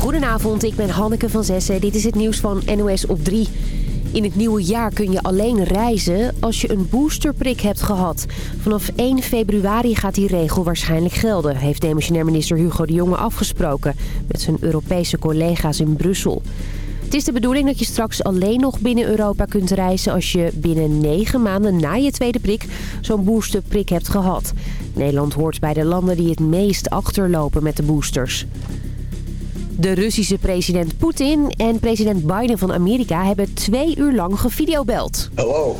Goedenavond, ik ben Hanneke van Zessen. Dit is het nieuws van NOS op 3. In het nieuwe jaar kun je alleen reizen als je een boosterprik hebt gehad. Vanaf 1 februari gaat die regel waarschijnlijk gelden... heeft demissionair minister Hugo de Jonge afgesproken... met zijn Europese collega's in Brussel. Het is de bedoeling dat je straks alleen nog binnen Europa kunt reizen... als je binnen 9 maanden na je tweede prik zo'n boosterprik hebt gehad. Nederland hoort bij de landen die het meest achterlopen met de boosters. De Russische president Poetin en president Biden van Amerika hebben twee uur lang gevideobeld. Hello.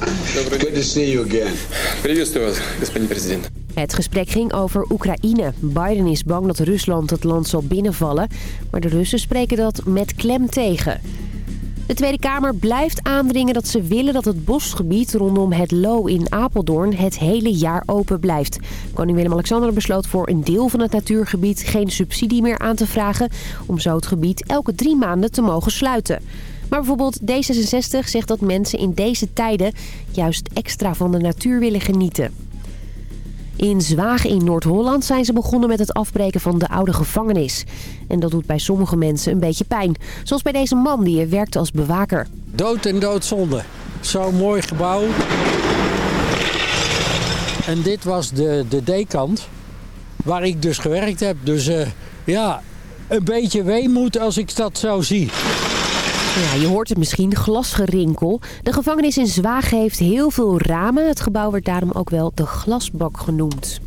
Good to see you again. Приветствую господин президент. Het gesprek ging over Oekraïne. Biden is bang dat Rusland het land zal binnenvallen, maar de Russen spreken dat met klem tegen. De Tweede Kamer blijft aandringen dat ze willen dat het bosgebied rondom het Lo in Apeldoorn het hele jaar open blijft. Koning Willem-Alexander besloot voor een deel van het natuurgebied geen subsidie meer aan te vragen... om zo het gebied elke drie maanden te mogen sluiten. Maar bijvoorbeeld D66 zegt dat mensen in deze tijden juist extra van de natuur willen genieten. In Zwagen in Noord-Holland zijn ze begonnen met het afbreken van de oude gevangenis. En dat doet bij sommige mensen een beetje pijn. Zoals bij deze man die werkte als bewaker. Dood en doodzonde. Zo'n mooi gebouw. En dit was de, de D-kant waar ik dus gewerkt heb. Dus uh, ja, een beetje weemoed als ik dat zo zie. Ja, je hoort het misschien, glasgerinkel. De gevangenis in Zwaag heeft heel veel ramen. Het gebouw werd daarom ook wel de glasbak genoemd.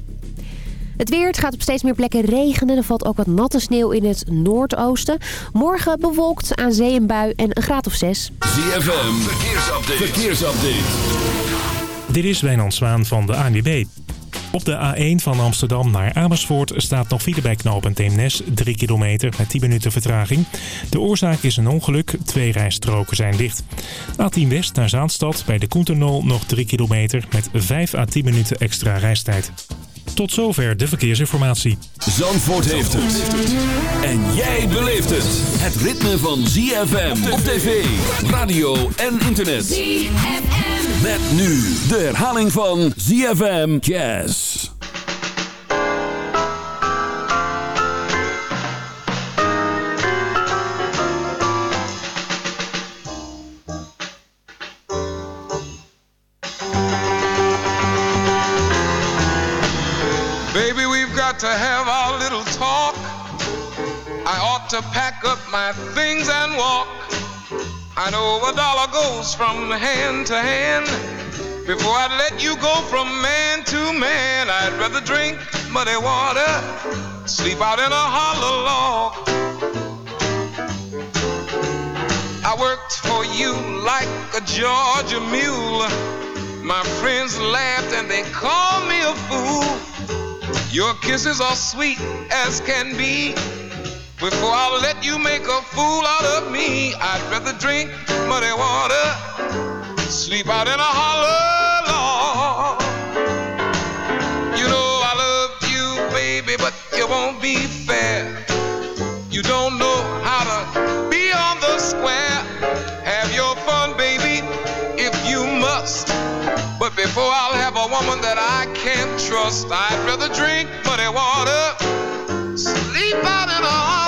Het weer, het gaat op steeds meer plekken regenen. Er valt ook wat natte sneeuw in het noordoosten. Morgen bewolkt, aan zee een bui en een graad of zes. ZFM, verkeersupdate. verkeersupdate. Dit is Wijnand Zwaan van de ANWB. Op de A1 van Amsterdam naar Amersfoort staat nog file bij knooppunt Eemnes. 3 kilometer met 10 minuten vertraging. De oorzaak is een ongeluk. Twee rijstroken zijn dicht. A10 West naar Zaanstad bij de Koentenol nog 3 kilometer met 5 à 10 minuten extra reistijd. Tot zover de verkeersinformatie. Zandvoort heeft het. En jij beleeft het. Het ritme van ZFM op tv, radio en internet. ZFM. Met nu de herhaling van ZFM Jazz. Baby, we've got to have our little talk. I ought to pack up my things and walk. I know a dollar goes from hand to hand. Before I'd let you go from man to man, I'd rather drink muddy water, sleep out in a hollow log. I worked for you like a Georgia mule. My friends laughed and they called me a fool. Your kisses are sweet as can be. Before I'll let you make a fool out of me, I'd rather drink muddy water, sleep out in a hollow log. You know I love you, baby, but it won't be fair. You don't know how to be on the square. Have your fun, baby, if you must. But before I'll have a woman that I can't trust, I'd rather drink muddy water, sleep out in a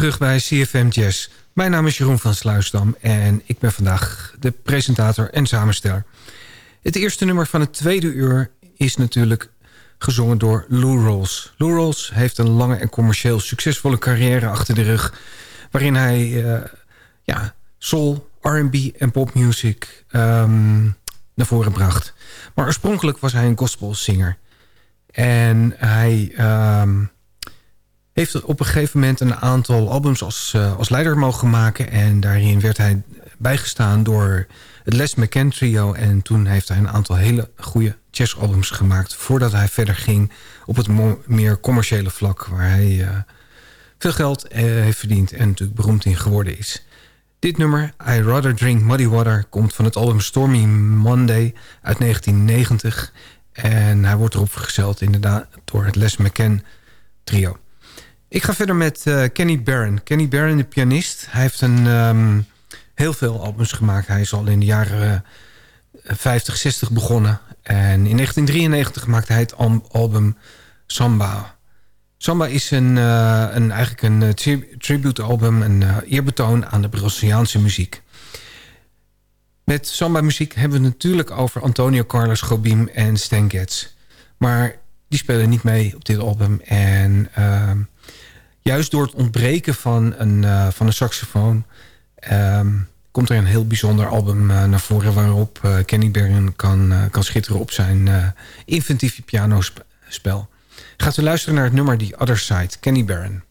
terug bij CFM Jazz. Mijn naam is Jeroen van Sluisdam en ik ben vandaag de presentator en samensteller. Het eerste nummer van het tweede uur is natuurlijk gezongen door Lou Rawls. Lou Rawls heeft een lange en commercieel succesvolle carrière achter de rug... waarin hij uh, ja, soul, R&B en popmuziek um, naar voren bracht. Maar oorspronkelijk was hij een gospelzinger. En hij... Um, heeft op een gegeven moment een aantal albums als, uh, als leider mogen maken. En daarin werd hij bijgestaan door het Les McCann trio. En toen heeft hij een aantal hele goede jazzalbums gemaakt... voordat hij verder ging op het meer commerciële vlak... waar hij uh, veel geld uh, heeft verdiend en natuurlijk beroemd in geworden is. Dit nummer, I Rather Drink Muddy Water... komt van het album Stormy Monday uit 1990. En hij wordt erop vergezeld inderdaad door het Les McCann trio. Ik ga verder met uh, Kenny Barron. Kenny Barron, de pianist. Hij heeft een, um, heel veel albums gemaakt. Hij is al in de jaren uh, 50, 60 begonnen. En in 1993 maakte hij het album Samba. Samba is een, uh, een, eigenlijk een tri tribute-album, een eerbetoon aan de Braziliaanse muziek. Met samba-muziek hebben we het natuurlijk over Antonio Carlos Jobim en Stan Getz. Maar die spelen niet mee op dit album. En juist door het ontbreken van een, uh, van een saxofoon... Um, komt er een heel bijzonder album uh, naar voren... waarop uh, Kenny Barron kan, kan schitteren op zijn inventieve pianospel. Gaat u luisteren naar het nummer The Other Side, Kenny Barron.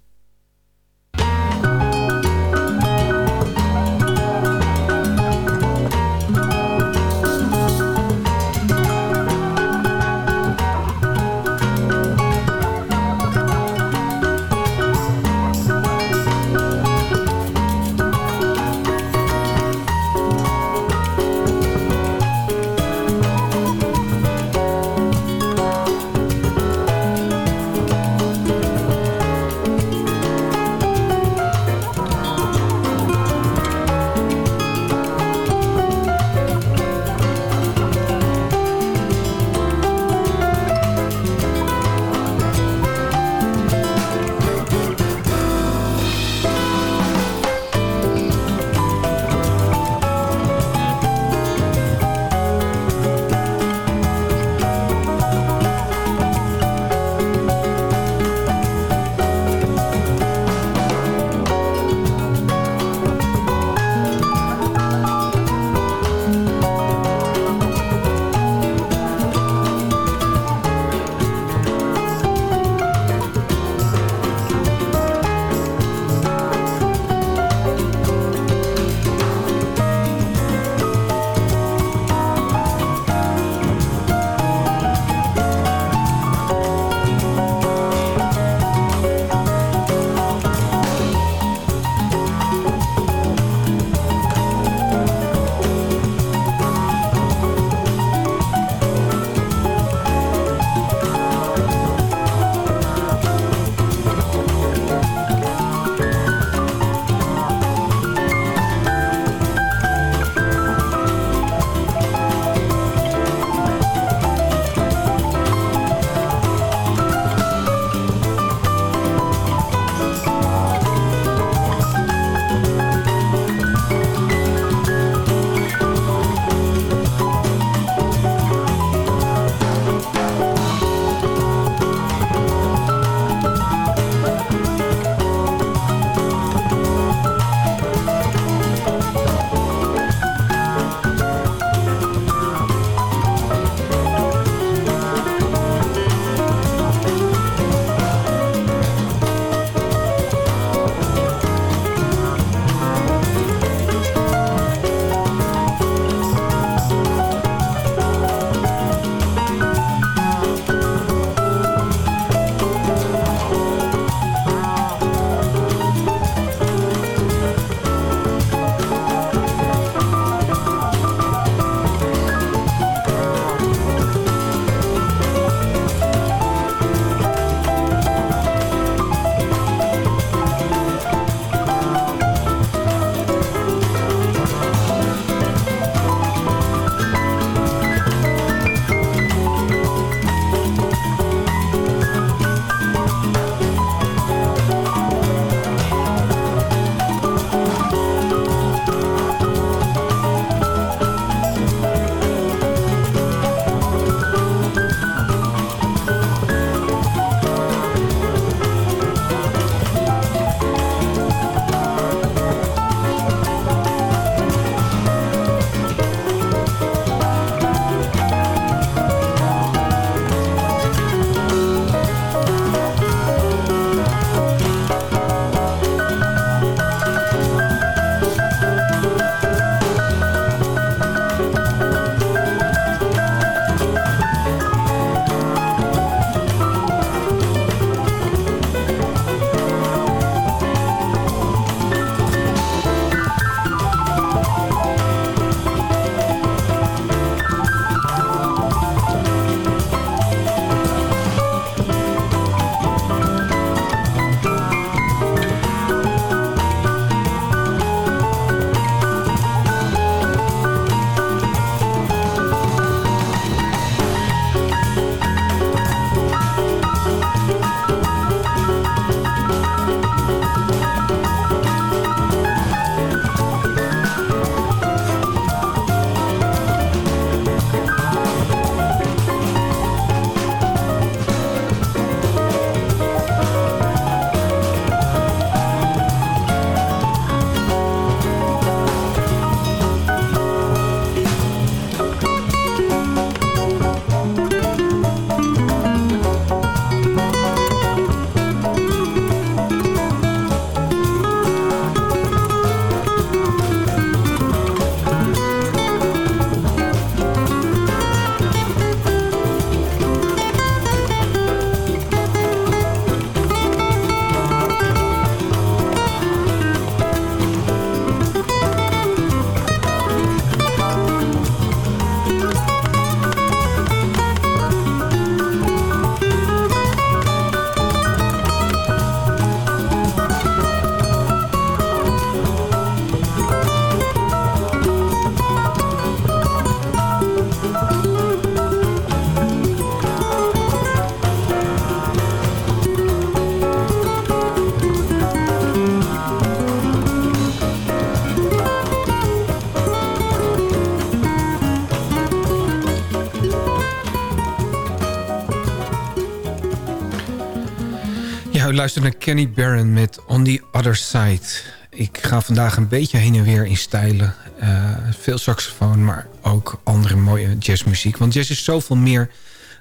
Luistert naar Kenny Barron met On The Other Side. Ik ga vandaag een beetje heen en weer in stijlen. Uh, veel saxofoon, maar ook andere mooie jazzmuziek. Want jazz is zoveel meer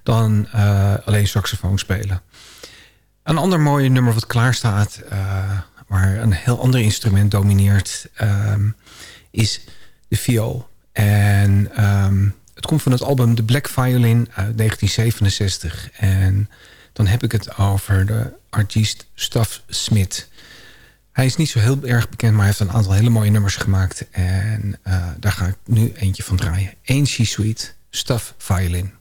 dan uh, alleen saxofoon spelen. Een ander mooie nummer wat klaar staat... Uh, waar een heel ander instrument domineert... Um, is de viool. En um, het komt van het album The Black Violin uit 1967. En dan heb ik het over de artiest Staff Smith. Hij is niet zo heel erg bekend, maar hij heeft een aantal hele mooie nummers gemaakt. En uh, daar ga ik nu eentje van draaien. Ain't She Sweet, Staff Violin.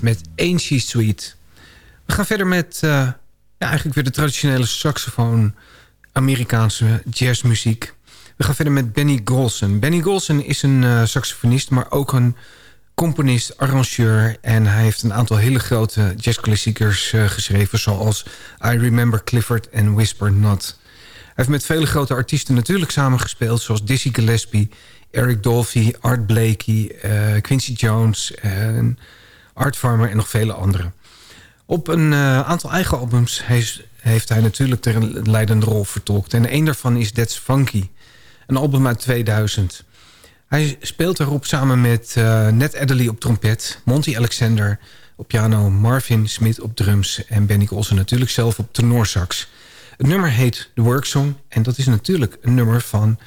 Met Ain't She Sweet. We gaan verder met uh, ja, eigenlijk weer de traditionele saxofoon... Amerikaanse jazzmuziek. We gaan verder met Benny Golson. Benny Golson is een uh, saxofonist, maar ook een componist, arrangeur... en hij heeft een aantal hele grote jazzklassiekers uh, geschreven... zoals I Remember Clifford en Whisper Not. Hij heeft met vele grote artiesten natuurlijk samengespeeld... zoals Dizzy Gillespie, Eric Dolphy, Art Blakey, Quincy Jones... en Art Farmer en nog vele anderen. Op een aantal eigen albums heeft, heeft hij natuurlijk de leidende rol vertolkt. En een daarvan is That's Funky, een album uit 2000. Hij speelt erop samen met uh, Ned Adderley op trompet... Monty Alexander op piano, Marvin Smith op drums... en Benny Olsen natuurlijk zelf op tenorsax. Het nummer heet The Work Song en dat is natuurlijk een nummer van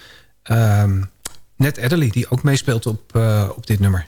um, Ned Adderley... die ook meespeelt op, uh, op dit nummer.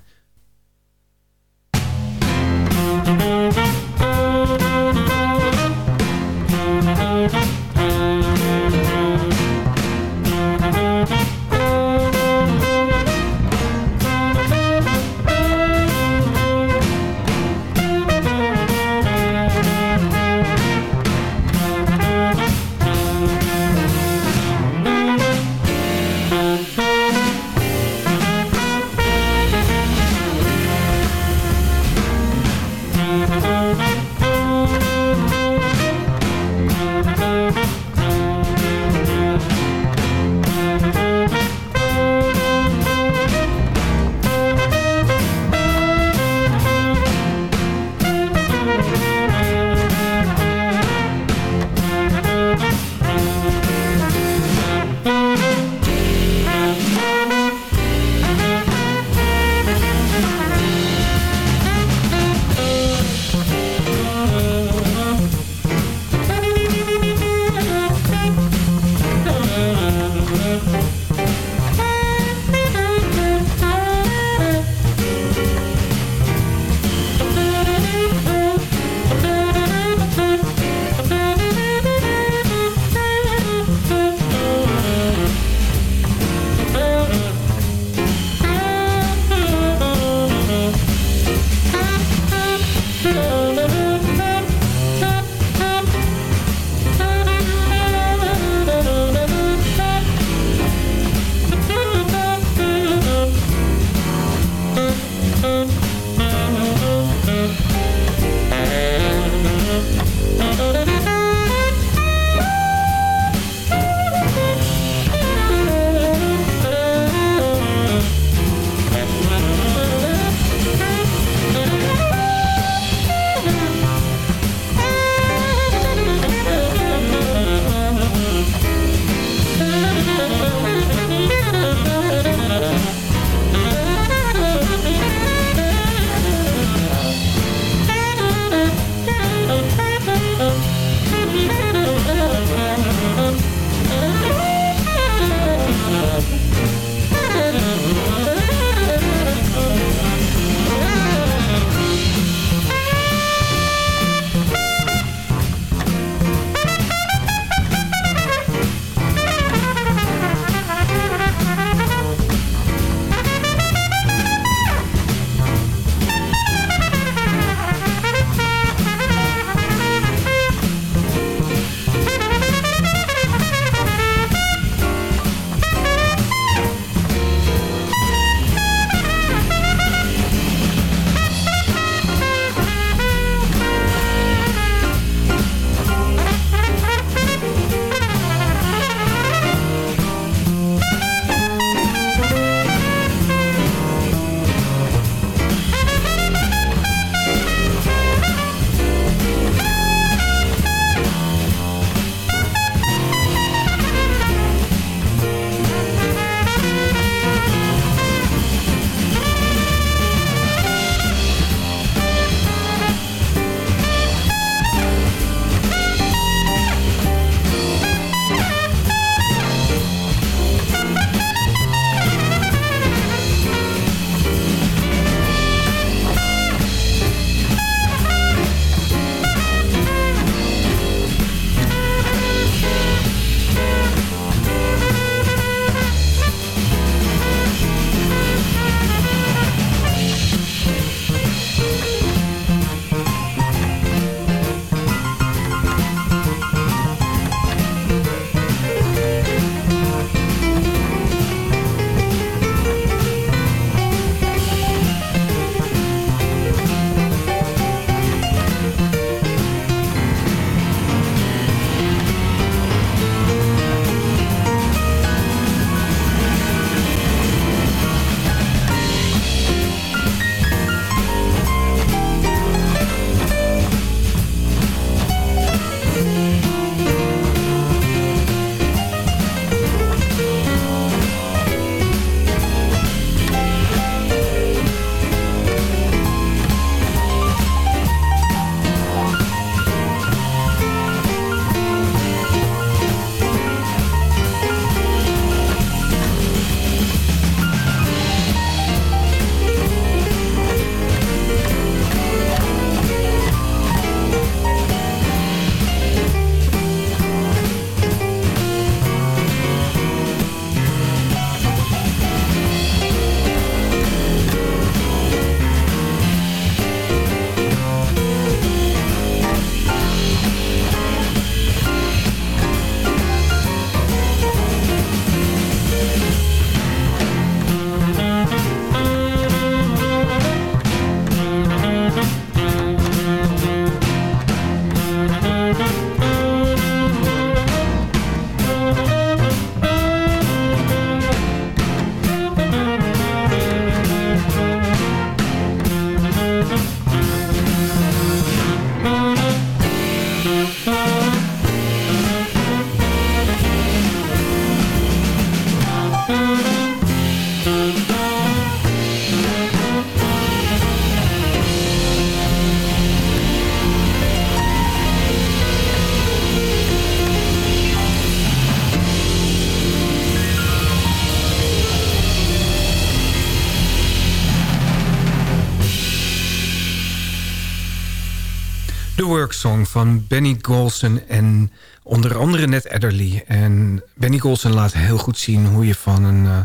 Worksong van Benny Golson en onder andere Ned Adderley. En Benny Golson laat heel goed zien hoe je van een uh,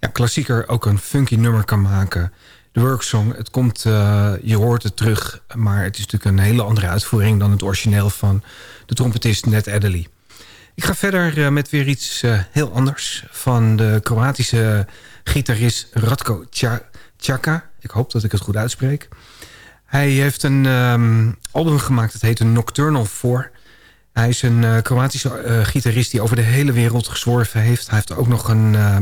ja, klassieker ook een funky nummer kan maken. De Worksong, het komt, uh, je hoort het terug, maar het is natuurlijk een hele andere uitvoering dan het origineel van de trompetist Ned Adderley. Ik ga verder uh, met weer iets heel anders van de Kroatische gitarist Radko Chaka. Ik hoop dat ik het goed uitspreek. Hij heeft een um, album gemaakt, dat heet Nocturnal 4. Hij is een uh, Kroatische uh, gitarist die over de hele wereld gezworven heeft. Hij heeft ook nog een, uh,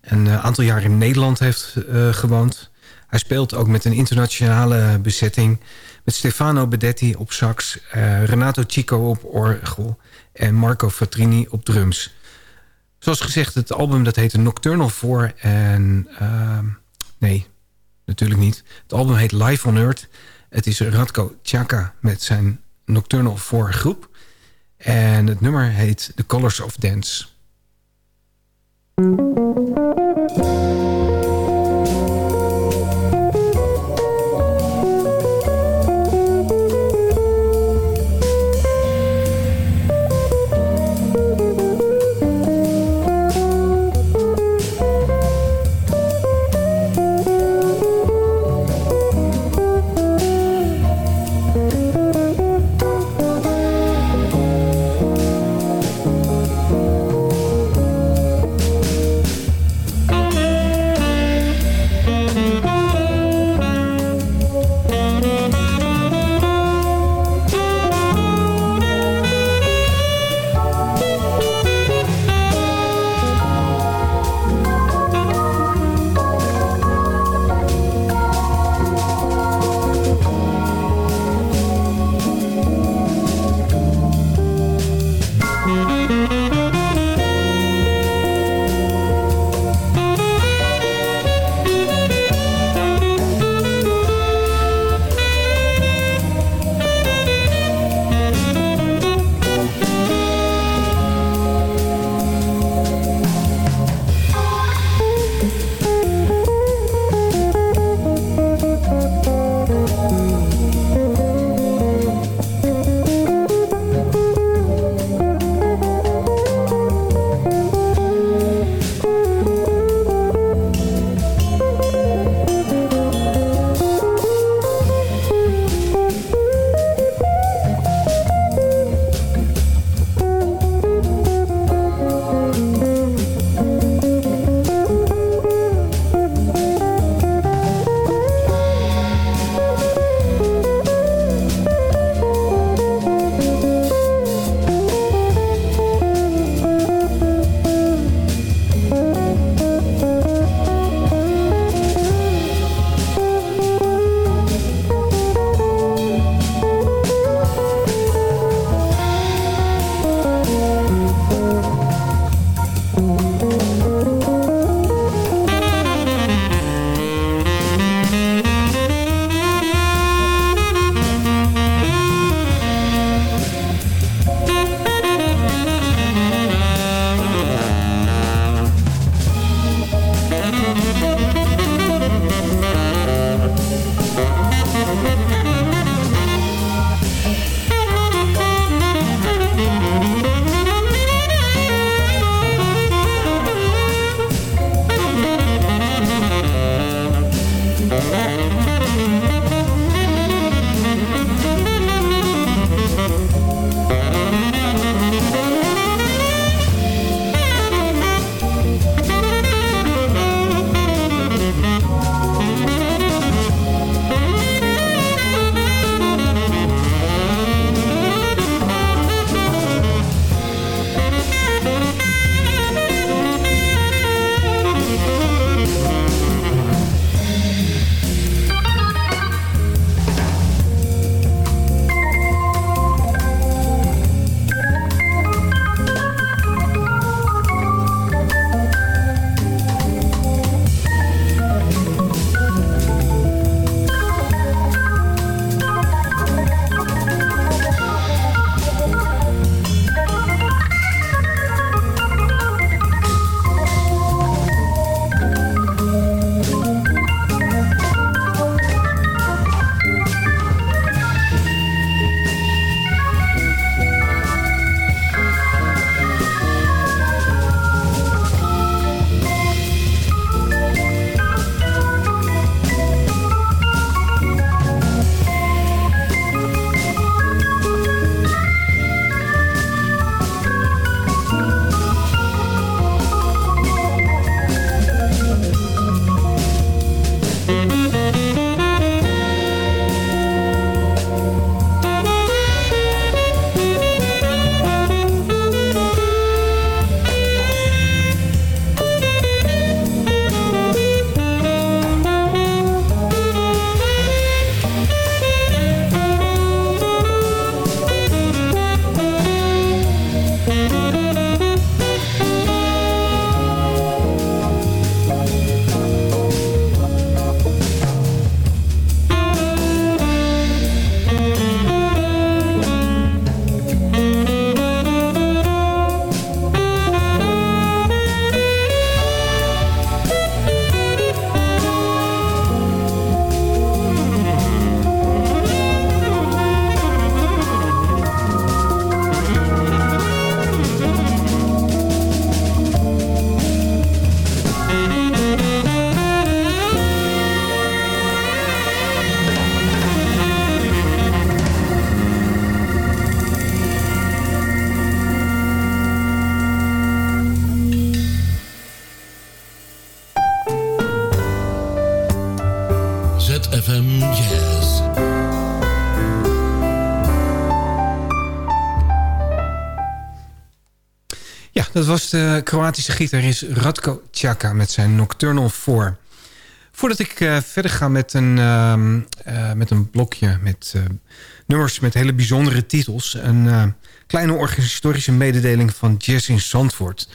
een aantal jaar in Nederland heeft, gewoond. Hij speelt ook met een internationale bezetting. Met Stefano Bedetti op sax, Renato Chico op orgel... en Marco Fatrini op drums. Zoals gezegd, het album dat heet Nocturnal 4. En ehm, nee, natuurlijk niet. Het album heet Live on Earth. Het is Radko Chaka met zijn Nocturnal 4 groep. En het nummer heet The Colors of Dance. Dat was de Kroatische gitarist Radko Tjaka met zijn Nocturnal 4. Voordat ik uh, verder ga met een, uh, uh, met een blokje met nummers met hele bijzondere titels... een kleine organisatorische mededeling van Jazz in Zandvoort.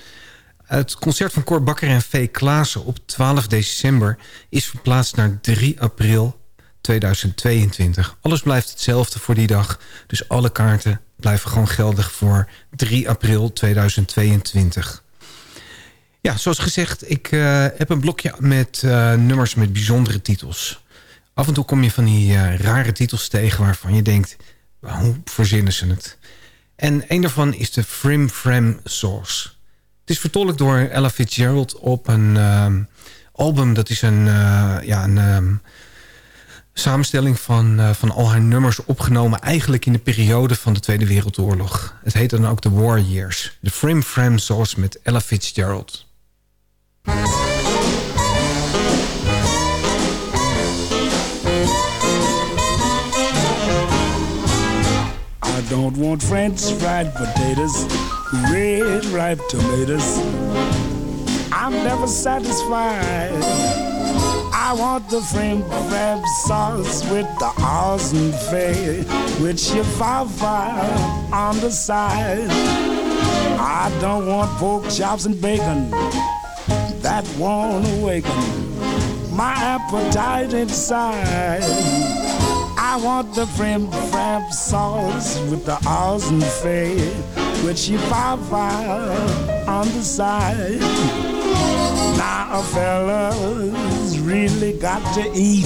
Het concert van Cor Bakker en V. Klaassen op 12 december... is verplaatst naar 3 april 2022. Alles blijft hetzelfde voor die dag. Dus alle kaarten blijven gewoon geldig voor 3 april 2022. Ja, zoals gezegd, ik uh, heb een blokje met uh, nummers met bijzondere titels. Af en toe kom je van die uh, rare titels tegen waarvan je denkt... hoe verzinnen ze het? En een daarvan is de Frim Fram Source. Het is vertolkt door Ella Fitzgerald op een album. Dat is een, ja, een um, samenstelling van, uh, van al haar nummers opgenomen... eigenlijk in de periode van de Tweede Wereldoorlog. Het heet dan ook The War Years. De Frim Fram Source met Ella Fitzgerald. I don't want French fried potatoes, red ripe tomatoes. I'm never satisfied. I want the frame crab sauce with the awesome fay, with your fire on the side. I don't want pork chops and bacon that won't awaken my appetite inside. I want the frim fram sauce with the awesome fay, with your fire on the side. Now a fella's really got to eat,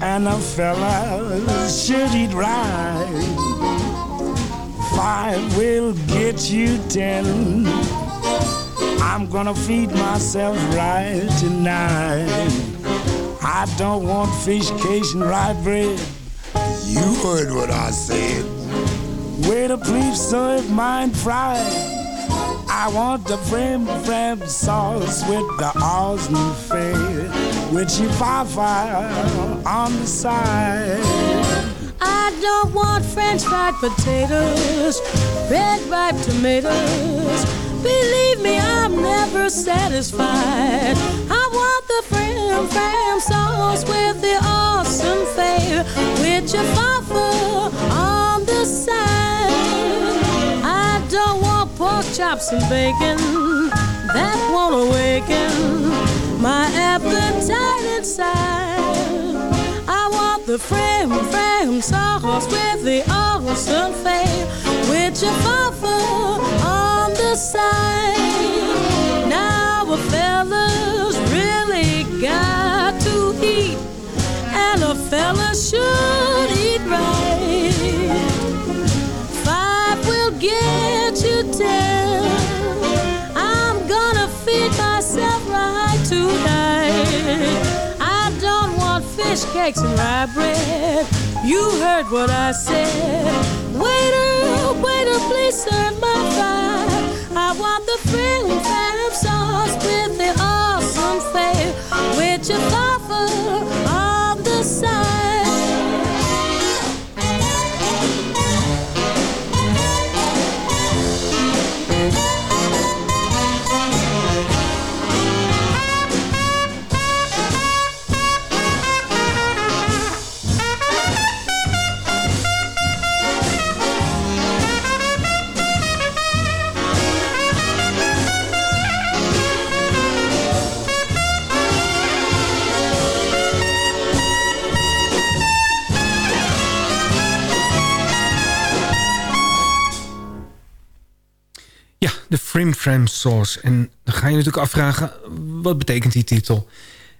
and a fella should eat right. Five will get you ten. I'm gonna feed myself right tonight. I don't want fish cake and rye bread. You heard what I said. Wait a please serve mine fried. I want the frim fram sauce with the awesome fare, with your fire on the side. I don't want french fried potatoes, red ripe tomatoes. Believe me, I'm never satisfied. I want the frim fram sauce with the awesome fare, with your papa on the side. Pork chops and bacon, that won't awaken my appetite inside. I want the frim fram sauce with the awesome fare, with your papa on the side. Now a fella's cakes and rye bread. You heard what I said. Waiter, waiter, please serve my fire. I want the frim fam sauce with the awesome fare, with your offer de Frim Fram Sauce. En dan ga je natuurlijk afvragen, wat betekent die titel?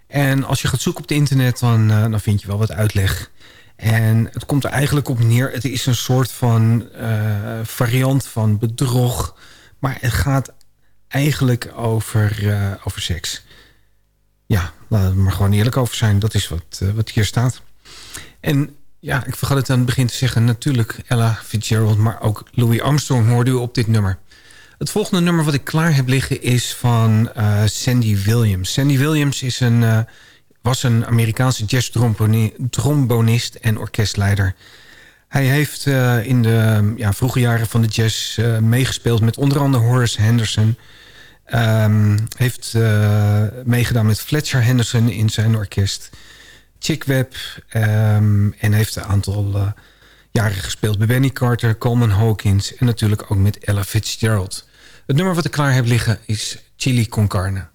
En als je gaat zoeken op het internet, dan, dan vind je wel wat uitleg. En het komt er eigenlijk op neer, het is een soort van uh, variant van bedrog. Maar het gaat eigenlijk over, uh, over seks. Ja, laten we maar gewoon eerlijk over zijn. Dat is wat, wat hier staat. En ja, ik vergat het aan het begin te zeggen. Natuurlijk Ella Fitzgerald, maar ook Louis Armstrong hoorde u op dit nummer. Het volgende nummer wat ik klaar heb liggen is van uh, Sandy Williams. Sandy Williams is een, uh, was een Amerikaanse jazz-trombonist en orkestleider. Hij heeft uh, in de ja, vroege jaren van de jazz meegespeeld... met onder andere Horace Henderson. Um, heeft meegedaan met Fletcher Henderson in zijn orkest. Chick Webb. Um, en heeft een aantal jaren gespeeld bij Benny Carter, Coleman Hawkins... en natuurlijk ook met Ella Fitzgerald. Het nummer wat ik klaar heb liggen is Chili con Carne.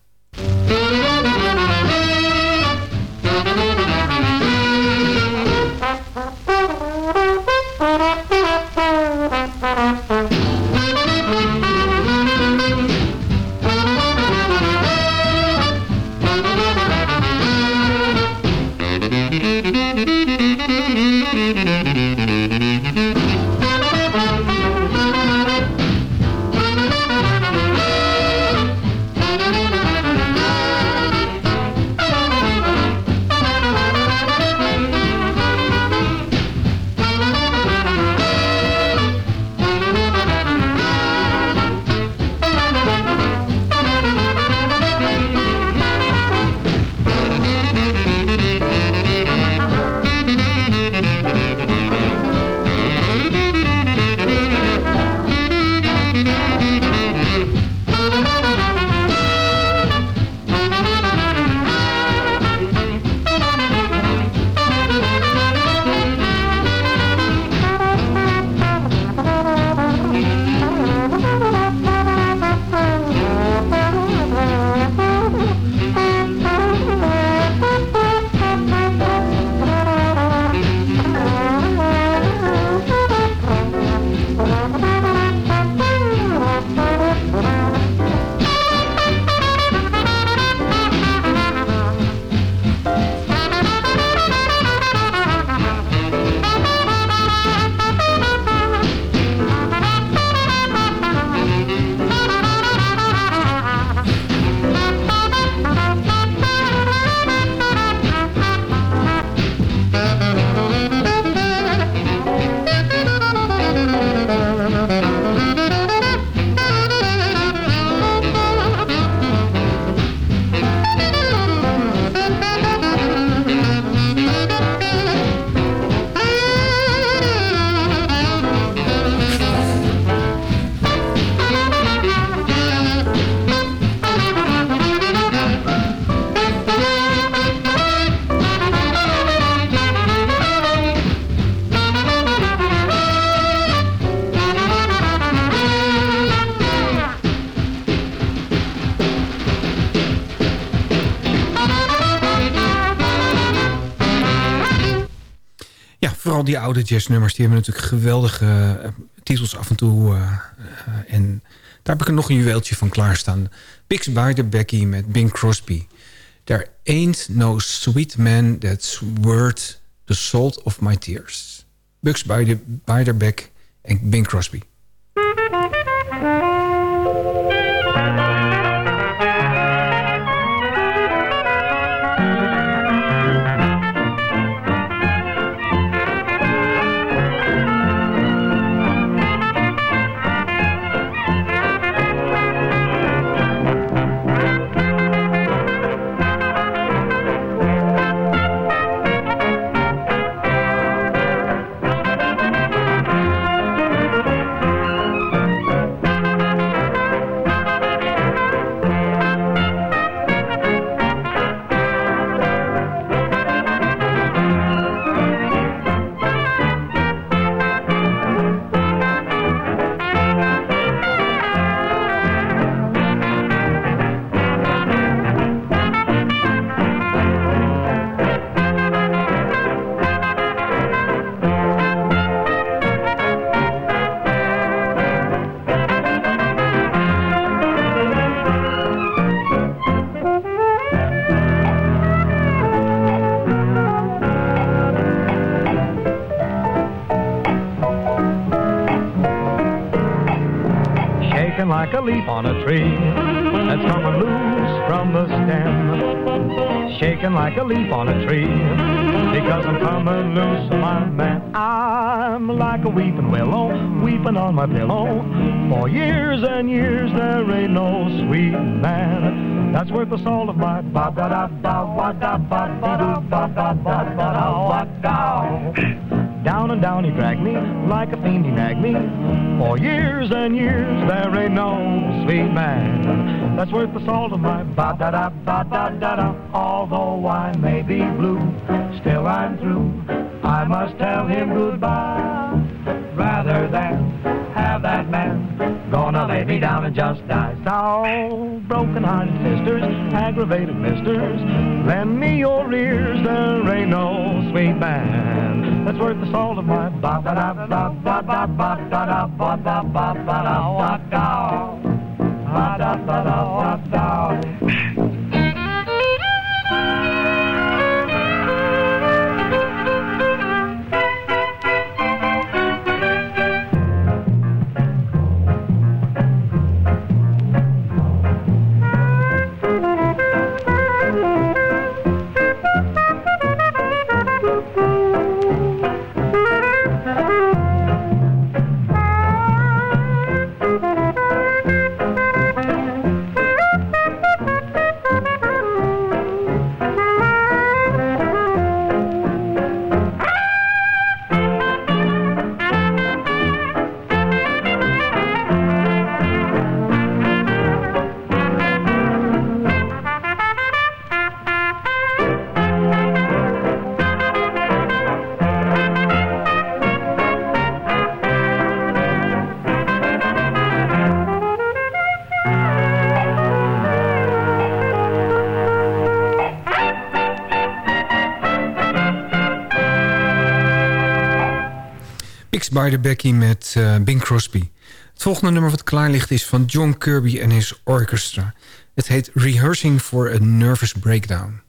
Die oude jazznummers... die hebben natuurlijk geweldige uh, titels af en toe. Uh, uh, en daar heb ik er nog een juweeltje van klaarstaan. Bix Becky met Bing Crosby. There ain't no sweet man that's worth the salt of my tears. Bugs Beiderbecke en Bing Crosby. Shaking like a leaf on a tree because I'm coming loose, my man. I'm like a weeping willow, weeping on my pillow. For years and years there ain't no sweet man that's worth the soul of my ba da da da wa da ba da ba da ba da ba da Down and down he dragged me, like a fiend he nagged me. For years and years there ain't no sweet man that's worth the salt of my ba da da ba da da da. Although I may be blue, still I'm through. I must tell him goodbye rather than have that man gonna lay me down and just die. So, broken-hearted sisters, aggravated misters, lend me your ears. There ain't no sweet man that's worth the salt of my ba da da ba ba ba ba da da ba ba ba ba da da ba da da da da da. Becky met uh, Bing Crosby. Het volgende nummer wat klaar ligt is van John Kirby en his orchestra. Het heet Rehearsing for a Nervous Breakdown.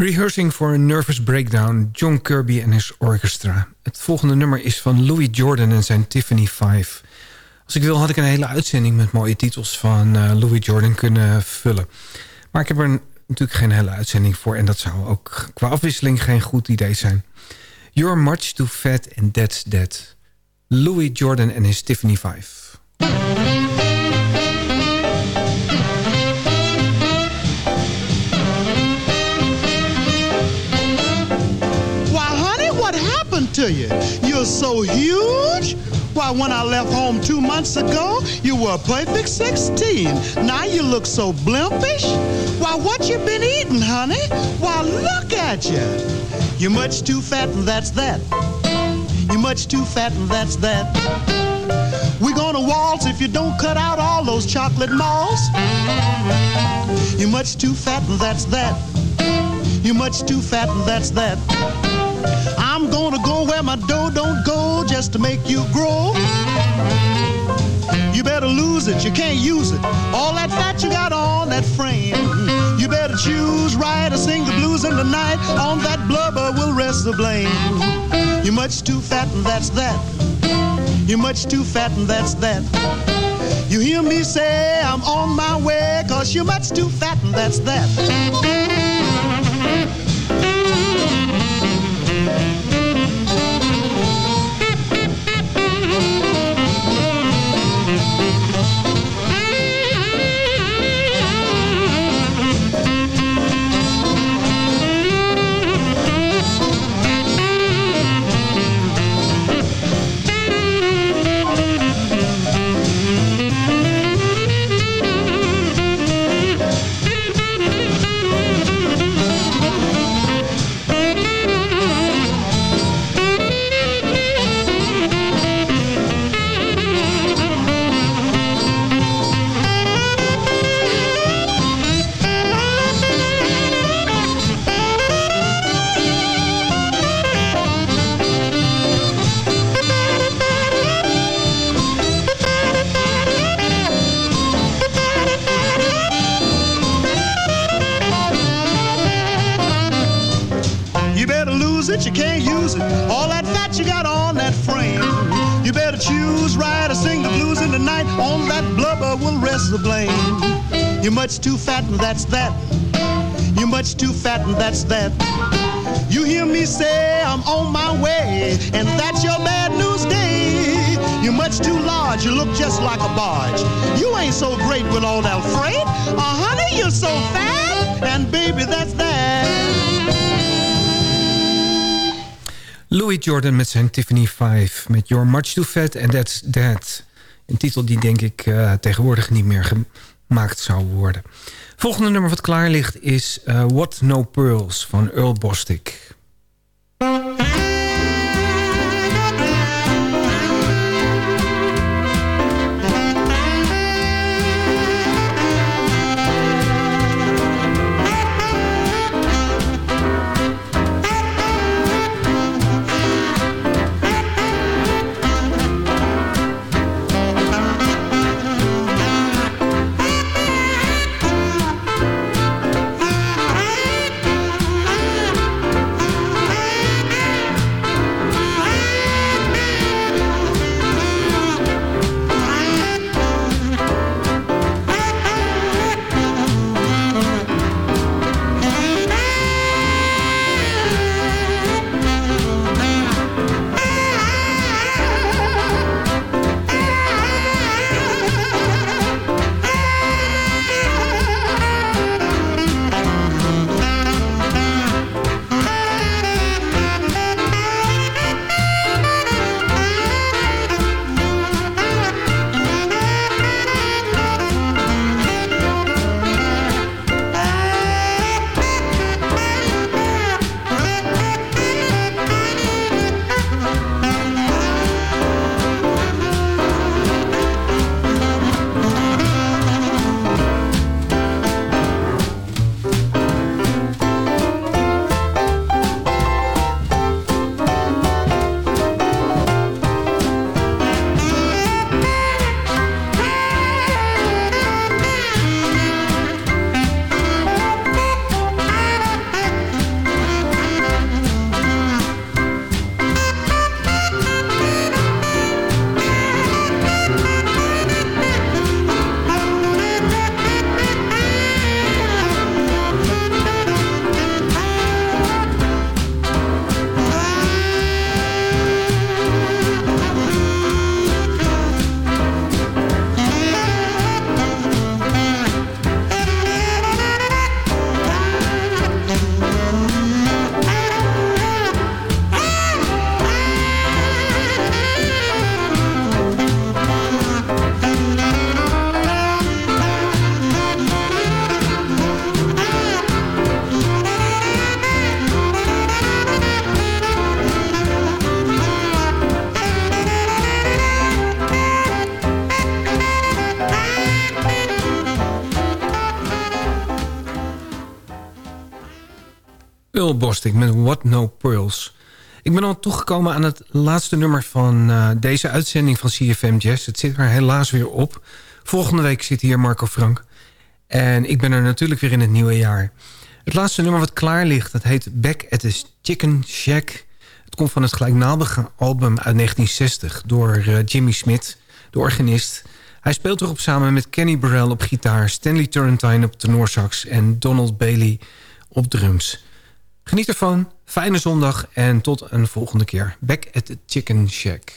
Rehearsing for a Nervous Breakdown, John Kirby en his orchestra. Het volgende nummer is van Louis Jordan en zijn Tiffany 5. Als ik wil had ik een hele uitzending met mooie titels van uh, Louis Jordan kunnen vullen. Maar ik heb er natuurlijk geen hele uitzending voor... en dat zou ook qua afwisseling geen goed idee zijn. You're much too fat and that's that. Louis Jordan en his Tiffany 5. To you. You're so huge. Why, when I left home two months ago, you were a perfect 16. Now you look so blimpish. Why, what you been eating, honey? Why, look at you. You're much too fat, and that's that. You're much too fat, and that's that. We're gonna waltz if you don't cut out all those chocolate malls. You're much too fat, and that's that. You're much too fat, and that's that. I'm gonna go where my dough don't go just to make you grow. You better lose it, you can't use it. All that fat you got on that frame. You better choose right or sing the blues in the night. On that blubber will rest the blame. You're much too fat, and that's that. You're much too fat, and that's that. You hear me say I'm on my way, cause you're much too fat, and that's that. Fat, and that's that. You're much too fat, and that's that. You hear me say I'm on my way, and that's your bad news day. You're much too large, you look just like a barge. You ain't so great with all that freight. Uh, honey, you're so fat, and baby, that's that. Louis Jordan met zijn Tiffany 5. Met You're Much Too Fat and That's That. Een titel die denk ik uh, tegenwoordig niet meer gemaakt zou worden. Volgende nummer wat klaar ligt is uh, What No Pearls van Earl Bostic. Bostic met What No Pearls. Ik ben al toegekomen aan het laatste nummer van uh, deze uitzending van CFM Jazz. Het zit er helaas weer op. Volgende week zit hier Marco Frank. En ik ben er natuurlijk weer in het nieuwe jaar. Het laatste nummer wat klaar ligt, dat heet Back at the Chicken Shack. Het komt van het gelijknamige album uit 1960 door uh, Jimmy Smith, de organist. Hij speelt erop samen met Kenny Burrell op gitaar... Stanley Turrentine op tenorsax en Donald Bailey op drums. Geniet ervan, fijne zondag en tot een volgende keer. Back at the Chicken Shack.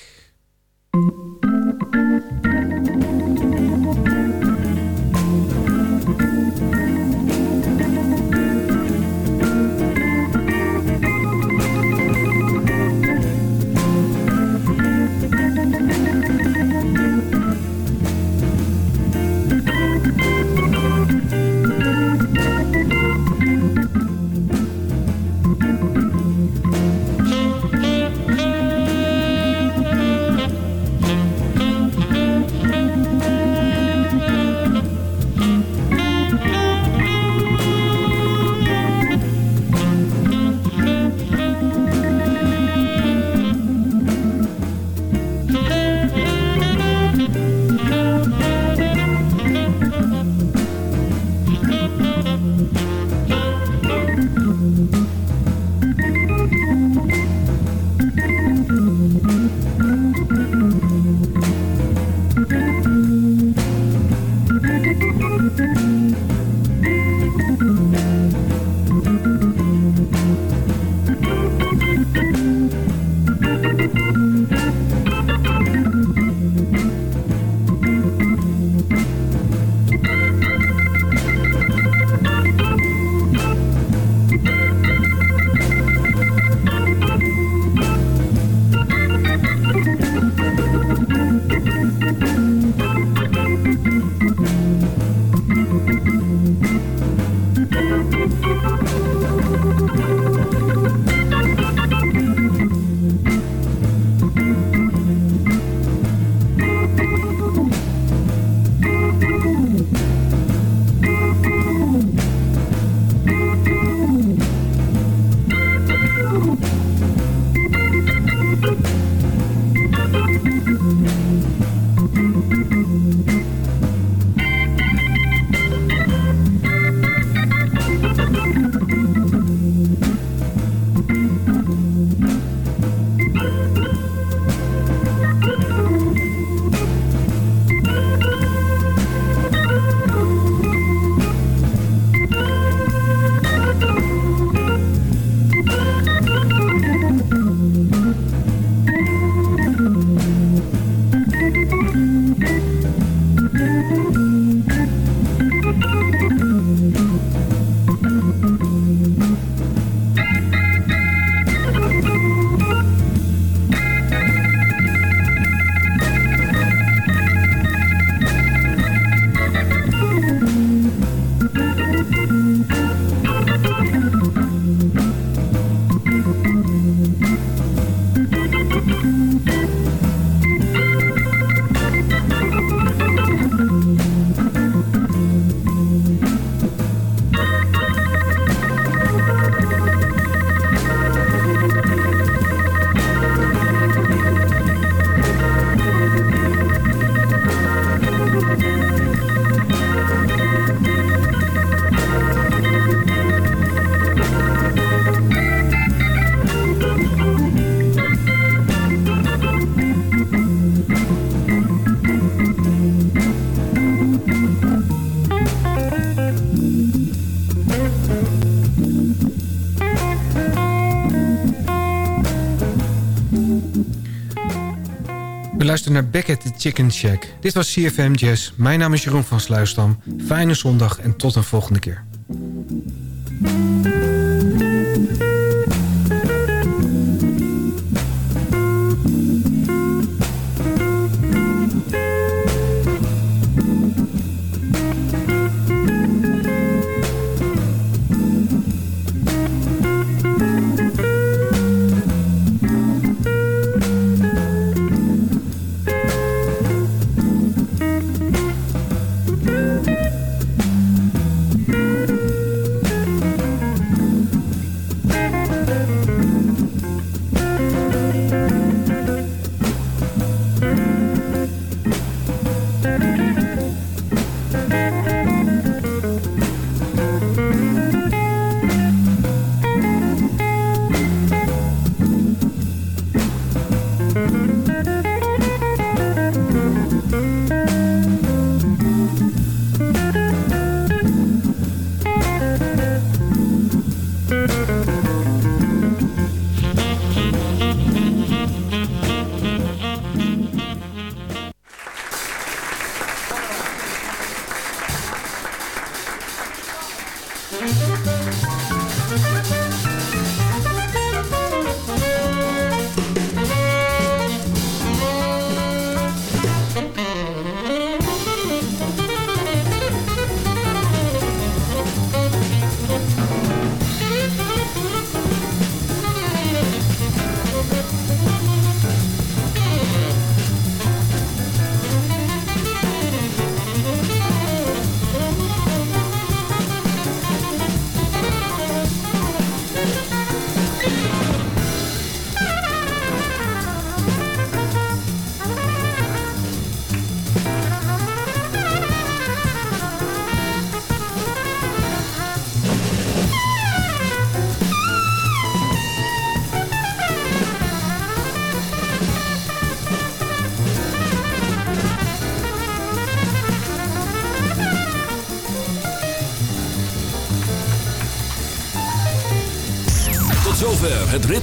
Naar Back at the Chicken Shack. Dit was CFM Jazz. Mijn naam is Jeroen van Sluisdam. Fijne zondag en tot een volgende keer.